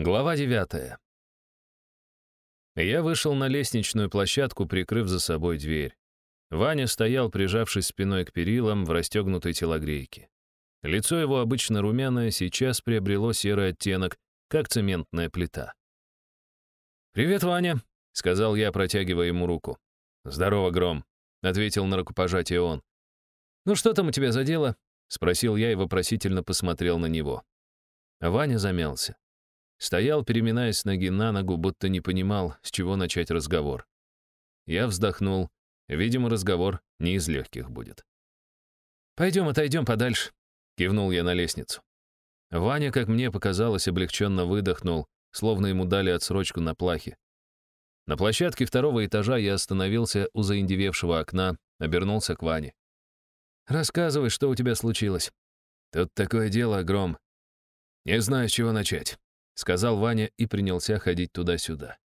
Глава девятая. Я вышел на лестничную площадку, прикрыв за собой дверь. Ваня стоял, прижавшись спиной к перилам в расстегнутой телогрейке. Лицо его, обычно румяное, сейчас приобрело серый оттенок, как цементная плита. «Привет, Ваня», — сказал я, протягивая ему руку. «Здорово, Гром», — ответил на рукопожатие он. «Ну что там у тебя за дело?» — спросил я и вопросительно посмотрел на него. Ваня замялся. Стоял, переминаясь ноги на ногу, будто не понимал, с чего начать разговор. Я вздохнул. Видимо, разговор не из легких будет. «Пойдем, отойдем подальше», — кивнул я на лестницу. Ваня, как мне показалось, облегченно выдохнул, словно ему дали отсрочку на плахе. На площадке второго этажа я остановился у заиндевевшего окна, обернулся к Ване. «Рассказывай, что у тебя случилось». «Тут такое дело, Гром. Не знаю, с чего начать сказал Ваня и принялся ходить туда-сюда.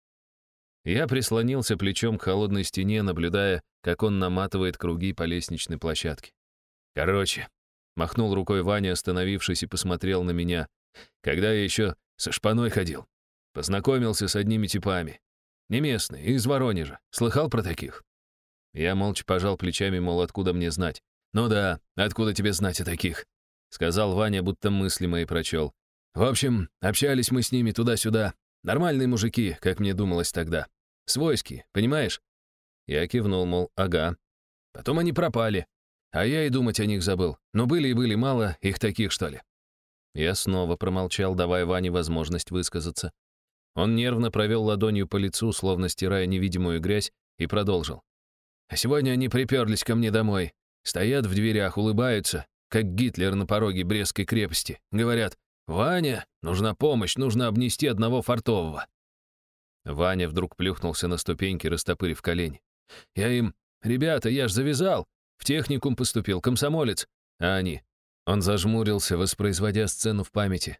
Я прислонился плечом к холодной стене, наблюдая, как он наматывает круги по лестничной площадке. «Короче», — махнул рукой Ваня, остановившись и посмотрел на меня, когда я еще со шпаной ходил. Познакомился с одними типами. Не местные, из Воронежа. Слыхал про таких? Я молча пожал плечами, мол, откуда мне знать. «Ну да, откуда тебе знать о таких?» — сказал Ваня, будто мысли мои прочел. В общем, общались мы с ними туда-сюда. Нормальные мужики, как мне думалось тогда. Свойские, понимаешь? Я кивнул, мол, ага. Потом они пропали. А я и думать о них забыл. Но были и были мало их таких, что ли. Я снова промолчал, давая Ване возможность высказаться. Он нервно провел ладонью по лицу, словно стирая невидимую грязь, и продолжил. А сегодня они приперлись ко мне домой. Стоят в дверях, улыбаются, как Гитлер на пороге Брестской крепости. Говорят, «Ваня, нужна помощь, нужно обнести одного фартового». Ваня вдруг плюхнулся на ступеньки, растопырив колени. «Я им, ребята, я ж завязал, в техникум поступил, комсомолец, а они...» Он зажмурился, воспроизводя сцену в памяти.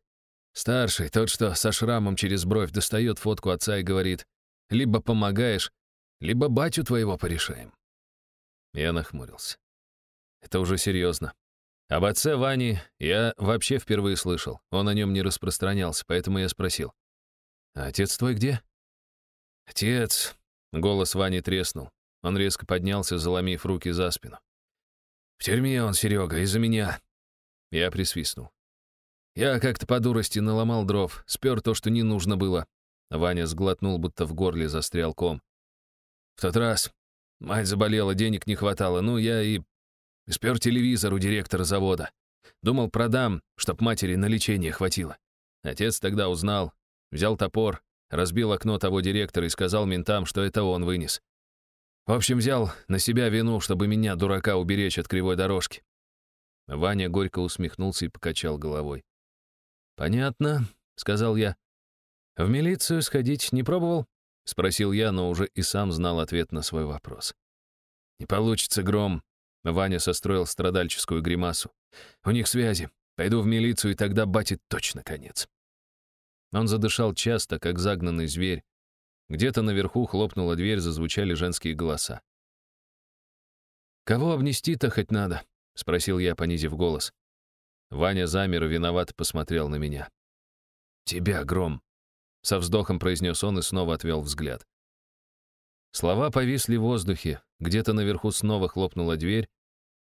Старший, тот, что со шрамом через бровь, достает фотку отца и говорит, «Либо помогаешь, либо батю твоего порешаем». Я нахмурился. Это уже серьезно. Об отце Вани я вообще впервые слышал. Он о нем не распространялся, поэтому я спросил. «А отец твой где?» «Отец...» — голос Вани треснул. Он резко поднялся, заломив руки за спину. «В тюрьме он, Серега, из-за меня». Я присвистнул. «Я как-то по дурости наломал дров, спер то, что не нужно было». Ваня сглотнул, будто в горле застрял ком. «В тот раз мать заболела, денег не хватало, ну, я и Спер телевизор у директора завода. Думал, продам, чтоб матери на лечение хватило. Отец тогда узнал, взял топор, разбил окно того директора и сказал ментам, что это он вынес. В общем, взял на себя вину, чтобы меня, дурака, уберечь от кривой дорожки. Ваня горько усмехнулся и покачал головой. «Понятно», — сказал я. «В милицию сходить не пробовал?» — спросил я, но уже и сам знал ответ на свой вопрос. «Не получится, Гром», Ваня состроил страдальческую гримасу. «У них связи. Пойду в милицию, и тогда бате точно конец». Он задышал часто, как загнанный зверь. Где-то наверху хлопнула дверь, зазвучали женские голоса. «Кого обнести-то хоть надо?» — спросил я, понизив голос. Ваня замер и виновато посмотрел на меня. «Тебя, Гром!» — со вздохом произнес он и снова отвел взгляд. Слова повисли в воздухе, где-то наверху снова хлопнула дверь,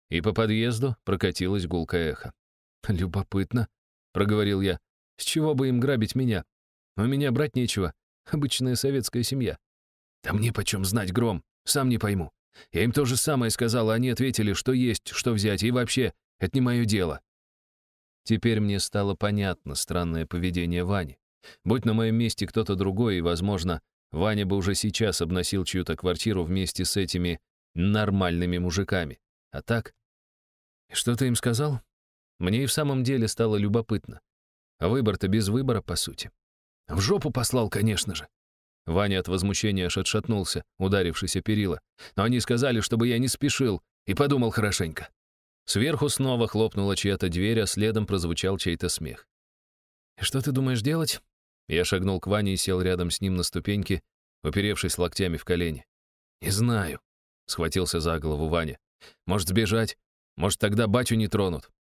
и по подъезду прокатилось гулкое эхо. «Любопытно», — проговорил я. «С чего бы им грабить меня? У меня брать нечего. Обычная советская семья». «Да мне почем знать, Гром? Сам не пойму. Я им то же самое сказал, а они ответили, что есть, что взять, и вообще, это не мое дело». Теперь мне стало понятно странное поведение Вани. Будь на моем месте кто-то другой, и, возможно, Ваня бы уже сейчас обносил чью-то квартиру вместе с этими нормальными мужиками. А так? Что ты им сказал? Мне и в самом деле стало любопытно. Выбор-то без выбора, по сути. В жопу послал, конечно же. Ваня от возмущения аж отшатнулся, ударившись о перила. Но они сказали, чтобы я не спешил, и подумал хорошенько. Сверху снова хлопнула чья-то дверь, а следом прозвучал чей-то смех. «Что ты думаешь делать?» Я шагнул к Ване и сел рядом с ним на ступеньке, уперевшись локтями в колени. «Не знаю», — схватился за голову Ваня. «Может, сбежать? Может, тогда батю не тронут?»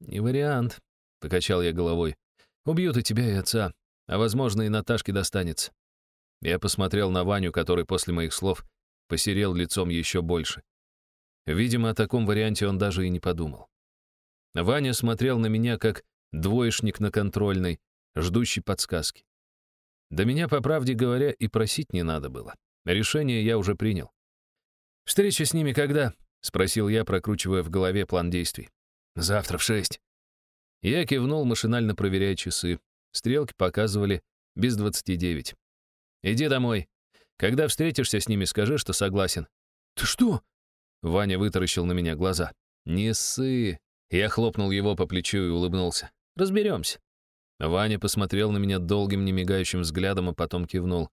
«Не вариант», — покачал я головой. «Убьют и тебя, и отца. а, возможно, и Наташке достанется. Я посмотрел на Ваню, который после моих слов посерел лицом еще больше. Видимо, о таком варианте он даже и не подумал. Ваня смотрел на меня, как двоечник на контрольной, ждущий подсказки. До меня, по правде говоря, и просить не надо было. Решение я уже принял. «Встреча с ними когда?» — спросил я, прокручивая в голове план действий. «Завтра в шесть». Я кивнул, машинально проверяя часы. Стрелки показывали без двадцати девять. «Иди домой. Когда встретишься с ними, скажи, что согласен». «Ты что?» Ваня вытаращил на меня глаза. «Не ссы». Я хлопнул его по плечу и улыбнулся. «Разберемся». Ваня посмотрел на меня долгим, немигающим взглядом, а потом кивнул.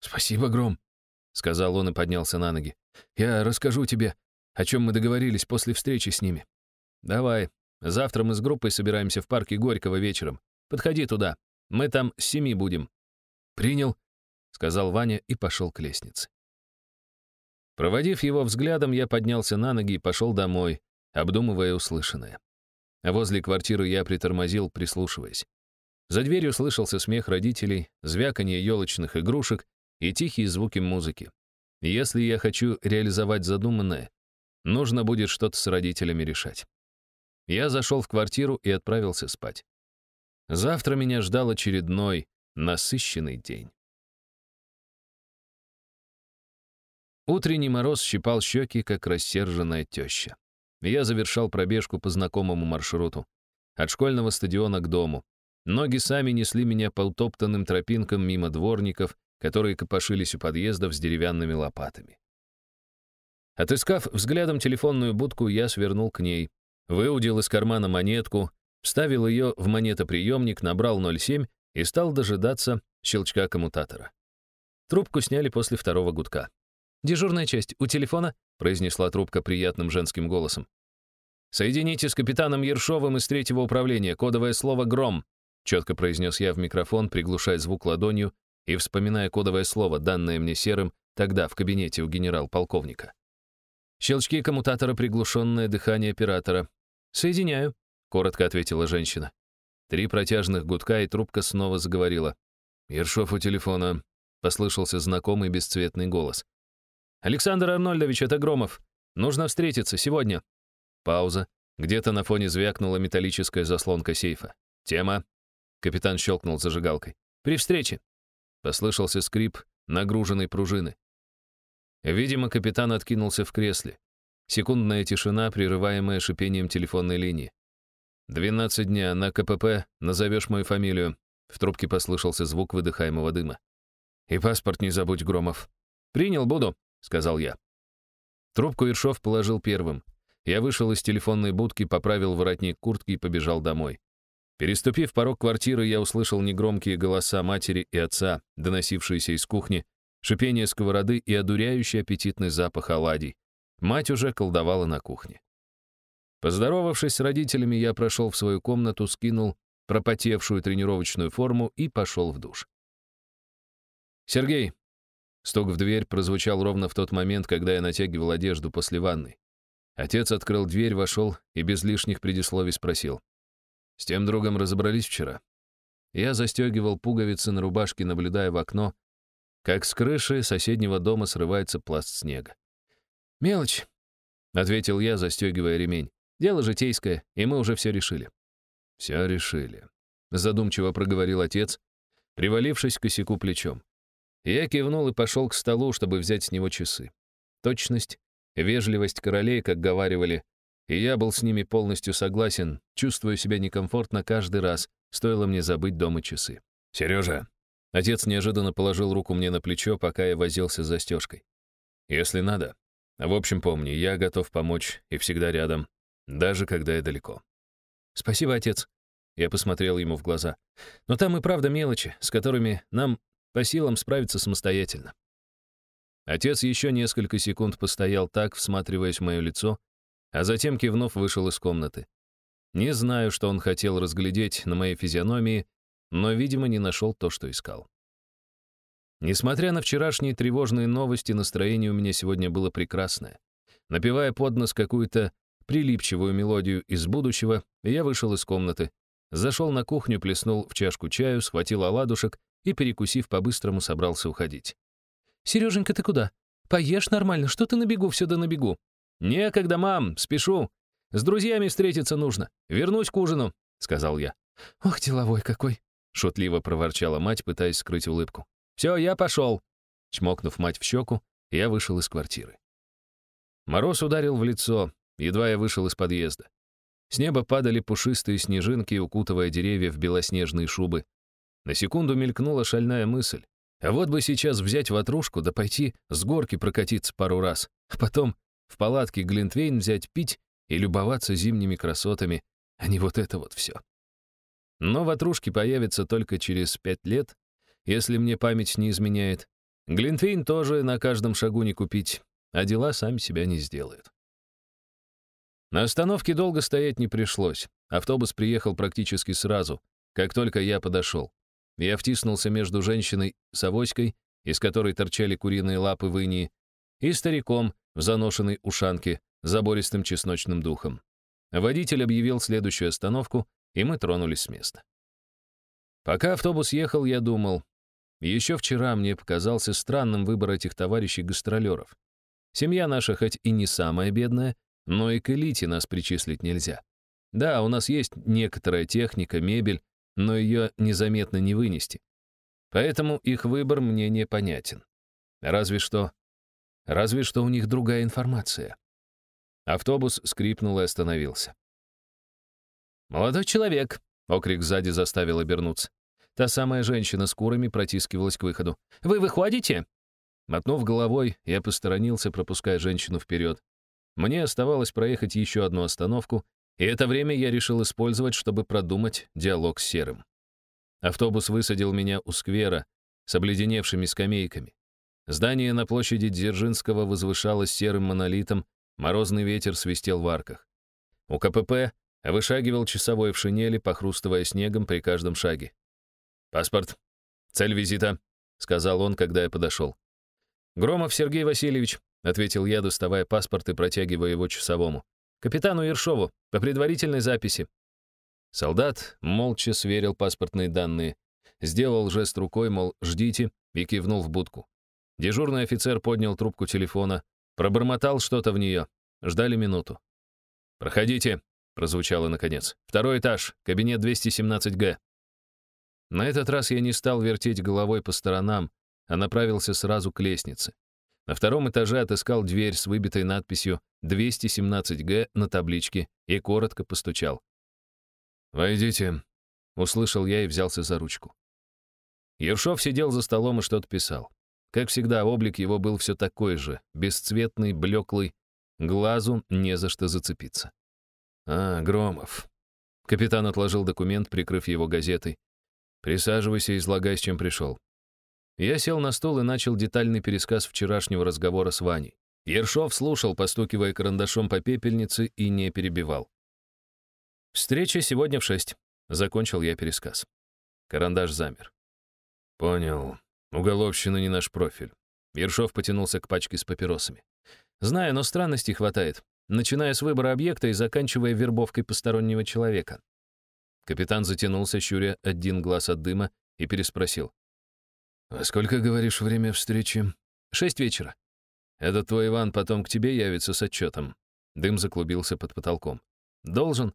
«Спасибо, Гром», — сказал он и поднялся на ноги. «Я расскажу тебе, о чем мы договорились после встречи с ними. Давай, завтра мы с группой собираемся в парке Горького вечером. Подходи туда, мы там с семи будем». «Принял», — сказал Ваня и пошел к лестнице. Проводив его взглядом, я поднялся на ноги и пошел домой, обдумывая услышанное. Возле квартиры я притормозил, прислушиваясь. За дверью слышался смех родителей, звяканье елочных игрушек и тихие звуки музыки. Если я хочу реализовать задуманное, нужно будет что-то с родителями решать. Я зашел в квартиру и отправился спать. Завтра меня ждал очередной насыщенный день. Утренний мороз щипал щеки, как рассерженная теща. Я завершал пробежку по знакомому маршруту. От школьного стадиона к дому. Ноги сами несли меня по утоптанным тропинкам мимо дворников, которые копошились у подъездов с деревянными лопатами. Отыскав взглядом телефонную будку, я свернул к ней, выудил из кармана монетку, вставил ее в монетоприемник, набрал 07 и стал дожидаться щелчка коммутатора. Трубку сняли после второго гудка. «Дежурная часть у телефона?» — произнесла трубка приятным женским голосом. «Соедините с капитаном Ершовым из третьего управления, кодовое слово «Гром», — четко произнес я в микрофон, приглушая звук ладонью и вспоминая кодовое слово, данное мне серым, тогда в кабинете у генерал-полковника. Щелчки коммутатора, приглушенное дыхание оператора. «Соединяю», — коротко ответила женщина. Три протяжных гудка, и трубка снова заговорила. «Ершов у телефона», — послышался знакомый бесцветный голос. «Александр Арнольдович, это Громов. Нужно встретиться сегодня». Пауза. Где-то на фоне звякнула металлическая заслонка сейфа. «Тема». Капитан щелкнул зажигалкой. «При встрече». Послышался скрип нагруженной пружины. Видимо, капитан откинулся в кресле. Секундная тишина, прерываемая шипением телефонной линии. «Двенадцать дня, на КПП, назовешь мою фамилию». В трубке послышался звук выдыхаемого дыма. «И паспорт не забудь, Громов». «Принял, буду», — сказал я. Трубку Ершов положил первым. Я вышел из телефонной будки, поправил воротник куртки и побежал домой. Переступив порог квартиры, я услышал негромкие голоса матери и отца, доносившиеся из кухни, шипение сковороды и одуряющий аппетитный запах оладий. Мать уже колдовала на кухне. Поздоровавшись с родителями, я прошел в свою комнату, скинул пропотевшую тренировочную форму и пошел в душ. «Сергей, Стук в дверь прозвучал ровно в тот момент, когда я натягивал одежду после ванны. Отец открыл дверь, вошел и без лишних предисловий спросил. «С тем другом разобрались вчера?» Я застегивал пуговицы на рубашке, наблюдая в окно, как с крыши соседнего дома срывается пласт снега. «Мелочь», — ответил я, застегивая ремень. «Дело житейское, и мы уже все решили». «Все решили», — задумчиво проговорил отец, привалившись к косяку плечом. Я кивнул и пошел к столу, чтобы взять с него часы. Точность, вежливость королей, как говаривали, и я был с ними полностью согласен, чувствую себя некомфортно каждый раз, стоило мне забыть дома часы. «Сережа!» Отец неожиданно положил руку мне на плечо, пока я возился с застежкой. «Если надо. В общем, помни, я готов помочь и всегда рядом, даже когда я далеко». «Спасибо, отец». Я посмотрел ему в глаза. «Но там и правда мелочи, с которыми нам по силам справиться самостоятельно. Отец еще несколько секунд постоял так, всматриваясь в мое лицо, а затем, кивнув, вышел из комнаты. Не знаю, что он хотел разглядеть на моей физиономии, но, видимо, не нашел то, что искал. Несмотря на вчерашние тревожные новости, настроение у меня сегодня было прекрасное. Напевая под нос какую-то прилипчивую мелодию из будущего, я вышел из комнаты, Зашел на кухню, плеснул в чашку чаю, схватил оладушек и, перекусив по-быстрому, собрался уходить. «Сереженька, ты куда? Поешь нормально, что ты на бегу все да на бегу?» «Некогда, мам, спешу. С друзьями встретиться нужно. Вернусь к ужину», — сказал я. «Ох, деловой какой!» — шутливо проворчала мать, пытаясь скрыть улыбку. «Все, я пошел!» Чмокнув мать в щеку, я вышел из квартиры. Мороз ударил в лицо, едва я вышел из подъезда. С неба падали пушистые снежинки, укутывая деревья в белоснежные шубы. На секунду мелькнула шальная мысль. А вот бы сейчас взять ватрушку да пойти с горки прокатиться пару раз, а потом в палатке Глинтвейн взять пить и любоваться зимними красотами, а не вот это вот все. Но ватрушки появятся только через пять лет, если мне память не изменяет. Глинтвейн тоже на каждом шагу не купить, а дела сами себя не сделают. На остановке долго стоять не пришлось. Автобус приехал практически сразу, как только я подошел. Я втиснулся между женщиной с авоськой, из которой торчали куриные лапы в инии, и стариком в заношенной ушанке, забористым чесночным духом. Водитель объявил следующую остановку, и мы тронулись с места. Пока автобус ехал, я думал, еще вчера мне показался странным выбор этих товарищей-гастролеров. Семья наша хоть и не самая бедная, но и к элите нас причислить нельзя. Да, у нас есть некоторая техника, мебель, но ее незаметно не вынести. Поэтому их выбор мне непонятен. Разве что... Разве что у них другая информация. Автобус скрипнул и остановился. «Молодой человек!» — окрик сзади заставил обернуться. Та самая женщина с курами протискивалась к выходу. «Вы выходите?» Мотнув головой, я посторонился, пропуская женщину вперед. Мне оставалось проехать еще одну остановку, и это время я решил использовать, чтобы продумать диалог с Серым. Автобус высадил меня у сквера с обледеневшими скамейками. Здание на площади Дзержинского возвышалось серым монолитом, морозный ветер свистел в арках. У КПП вышагивал часовой в шинели, похрустывая снегом при каждом шаге. «Паспорт. Цель визита», — сказал он, когда я подошел. «Громов Сергей Васильевич», — ответил я, доставая паспорт и протягивая его часовому. «Капитану Ершову, по предварительной записи». Солдат молча сверил паспортные данные, сделал жест рукой, мол, ждите, и кивнул в будку. Дежурный офицер поднял трубку телефона, пробормотал что-то в нее. Ждали минуту. «Проходите», — прозвучало наконец. «Второй этаж, кабинет 217Г». На этот раз я не стал вертеть головой по сторонам, а направился сразу к лестнице. На втором этаже отыскал дверь с выбитой надписью 217Г на табличке и коротко постучал. «Войдите», — услышал я и взялся за ручку. Ершов сидел за столом и что-то писал. Как всегда, облик его был все такой же, бесцветный, блеклый, глазу не за что зацепиться. «А, Громов». Капитан отложил документ, прикрыв его газетой. «Присаживайся и излагай, с чем пришел». Я сел на стол и начал детальный пересказ вчерашнего разговора с Ваней. Ершов слушал, постукивая карандашом по пепельнице, и не перебивал. «Встреча сегодня в шесть», — закончил я пересказ. Карандаш замер. «Понял. Уголовщина не наш профиль». Ершов потянулся к пачке с папиросами. «Знаю, но странностей хватает, начиная с выбора объекта и заканчивая вербовкой постороннего человека». Капитан затянулся, щуря один глаз от дыма, и переспросил. «А сколько, говоришь, время встречи?» «Шесть вечера». «Этот твой Иван потом к тебе явится с отчетом». Дым заклубился под потолком. «Должен».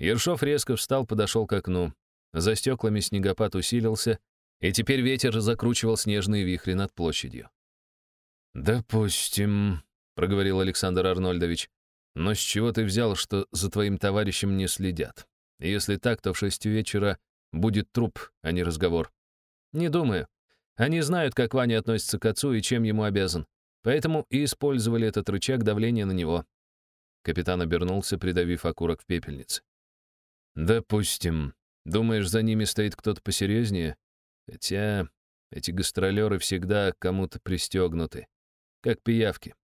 Ершов резко встал, подошел к окну. За стеклами снегопад усилился, и теперь ветер закручивал снежные вихри над площадью. «Допустим», — проговорил Александр Арнольдович, «но с чего ты взял, что за твоим товарищем не следят? Если так, то в шесть вечера будет труп, а не разговор». «Не думаю. Они знают, как Ваня относится к отцу и чем ему обязан. Поэтому и использовали этот рычаг давления на него. Капитан обернулся, придавив окурок в пепельнице. «Допустим. Думаешь, за ними стоит кто-то посерьезнее? Хотя эти гастролеры всегда кому-то пристегнуты. Как пиявки.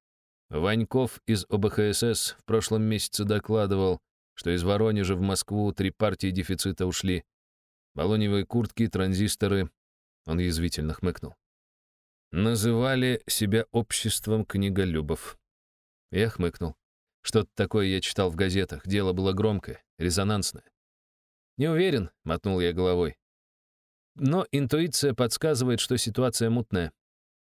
Ваньков из ОБХСС в прошлом месяце докладывал, что из Воронежа в Москву три партии дефицита ушли. Балоневые куртки, транзисторы, он язвительно хмыкнул. Называли себя обществом книголюбов. Я хмыкнул. Что-то такое я читал в газетах. Дело было громкое, резонансное. «Не уверен», — мотнул я головой. Но интуиция подсказывает, что ситуация мутная.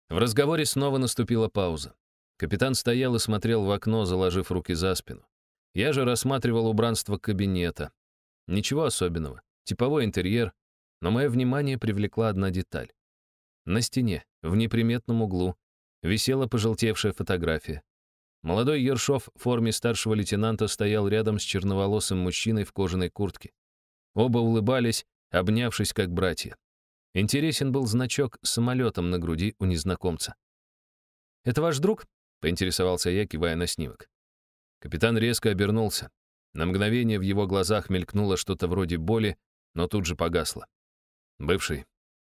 В разговоре снова наступила пауза. Капитан стоял и смотрел в окно, заложив руки за спину. Я же рассматривал убранство кабинета. Ничего особенного. Типовой интерьер. Но мое внимание привлекла одна деталь. На стене, в неприметном углу, висела пожелтевшая фотография. Молодой Ершов в форме старшего лейтенанта стоял рядом с черноволосым мужчиной в кожаной куртке. Оба улыбались, обнявшись как братья. Интересен был значок с самолетом на груди у незнакомца. «Это ваш друг?» — поинтересовался я, кивая на снимок. Капитан резко обернулся. На мгновение в его глазах мелькнуло что-то вроде боли, но тут же погасло. Бывший.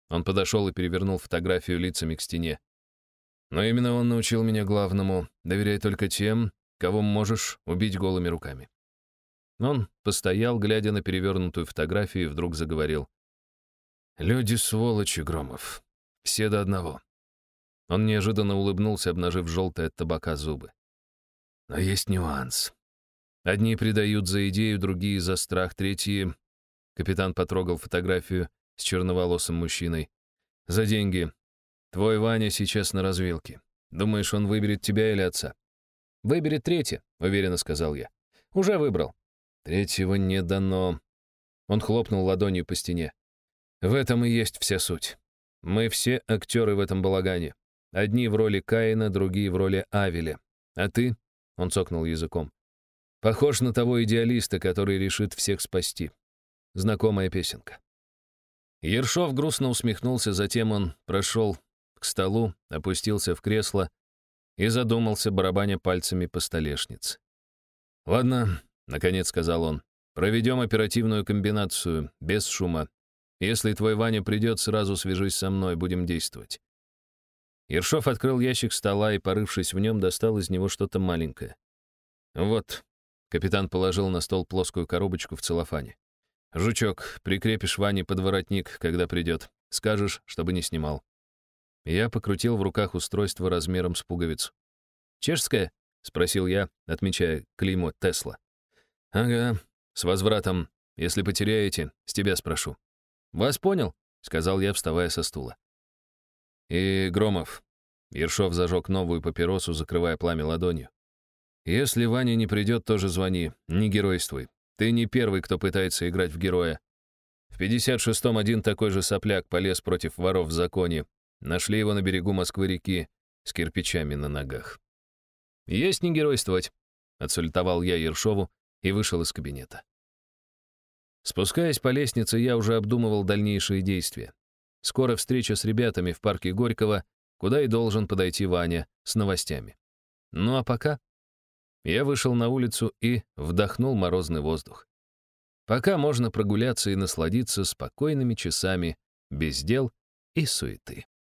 Он подошел и перевернул фотографию лицами к стене. Но именно он научил меня главному — доверяй только тем, кого можешь убить голыми руками. Он постоял, глядя на перевернутую фотографию, и вдруг заговорил. «Люди сволочи, Громов. Все до одного». Он неожиданно улыбнулся, обнажив желтые от табака зубы. Но есть нюанс. Одни предают за идею, другие за страх, третьи... Капитан потрогал фотографию с черноволосым мужчиной. За деньги. Твой Ваня сейчас на развилке. Думаешь, он выберет тебя или отца? Выберет третье, уверенно сказал я. Уже выбрал. Третьего не дано. Он хлопнул ладонью по стене. В этом и есть вся суть. Мы все актеры в этом балагане. Одни в роли Каина, другие в роли Авеля. А ты он цокнул языком. Похож на того идеалиста, который решит всех спасти. Знакомая песенка. Ершов грустно усмехнулся, затем он прошел к столу, опустился в кресло и задумался, барабаня пальцами по столешнице. «Ладно», — наконец сказал он, — «проведем оперативную комбинацию, без шума. Если твой Ваня придет, сразу свяжись со мной, будем действовать. Ершов открыл ящик стола и, порывшись в нем, достал из него что-то маленькое. «Вот», — капитан положил на стол плоскую коробочку в целлофане. «Жучок, прикрепишь Ване под воротник, когда придет. Скажешь, чтобы не снимал». Я покрутил в руках устройство размером с пуговицу. «Чешское?» — спросил я, отмечая клеймо Тесла. «Ага, с возвратом. Если потеряете, с тебя спрошу». «Вас понял?» — сказал я, вставая со стула. «И, Громов...» Ершов зажег новую папиросу, закрывая пламя ладонью. «Если Ваня не придет, тоже звони. Не геройствуй. Ты не первый, кто пытается играть в героя. В 56-м один такой же сопляк полез против воров в законе. Нашли его на берегу Москвы-реки с кирпичами на ногах. «Есть не геройствовать», — отсультовал я Ершову и вышел из кабинета. Спускаясь по лестнице, я уже обдумывал дальнейшие действия. Скоро встреча с ребятами в парке Горького, куда и должен подойти Ваня с новостями. Ну а пока я вышел на улицу и вдохнул морозный воздух. Пока можно прогуляться и насладиться спокойными часами без дел и суеты.